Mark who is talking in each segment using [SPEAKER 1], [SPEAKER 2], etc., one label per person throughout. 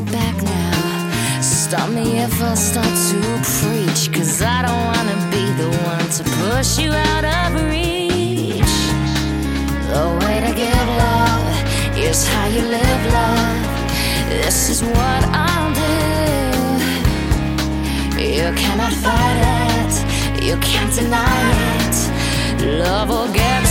[SPEAKER 1] back now. Stop me if I start to preach. Cause I don't wanna be the one to push you out of reach. The way to give love is how you live love. This is what I'll do. You cannot fight it, you can't deny it. Love will get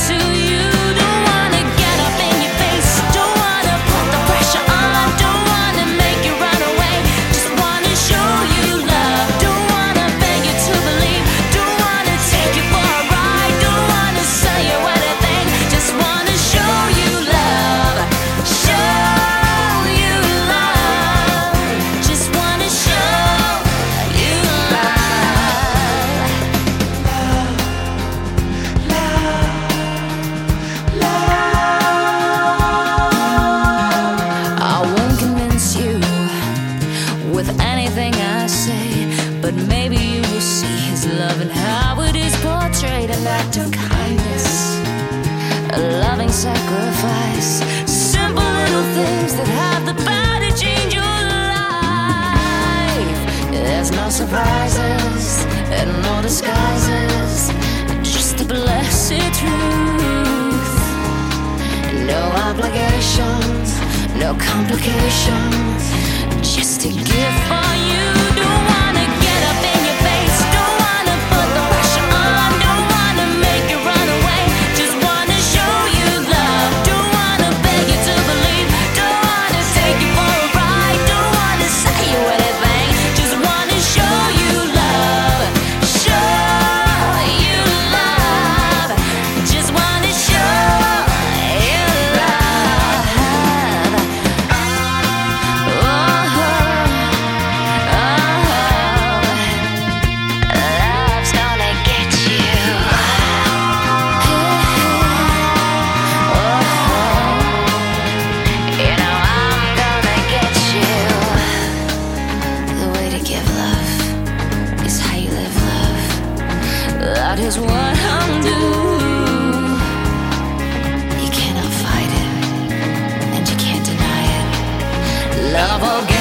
[SPEAKER 1] but maybe you will see his love and how it is portrayed an act of kindness, a loving sacrifice, simple little things that have the power to change your life. There's no surprises and no disguises, just the blessed truth. No obligations, no complications. God is what I'm due. You cannot fight it, and you can't deny it. Love will